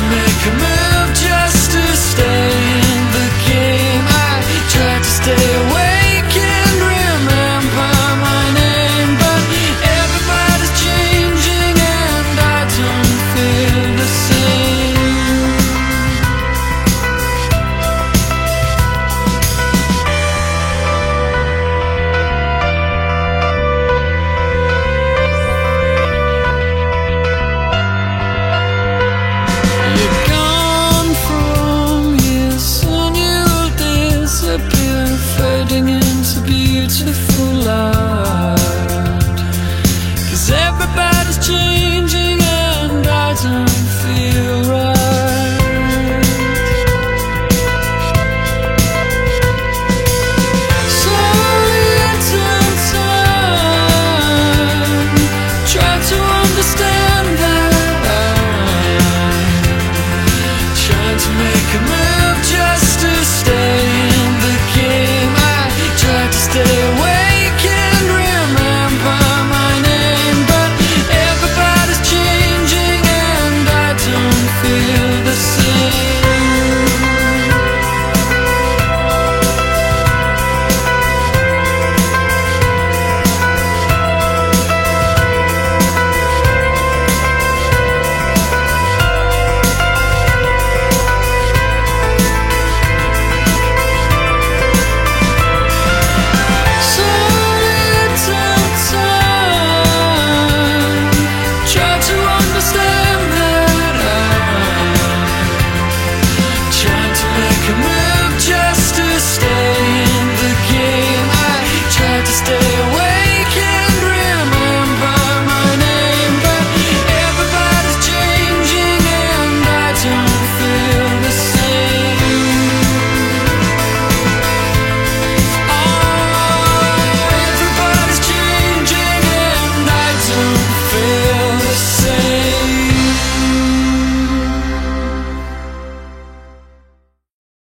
make a move.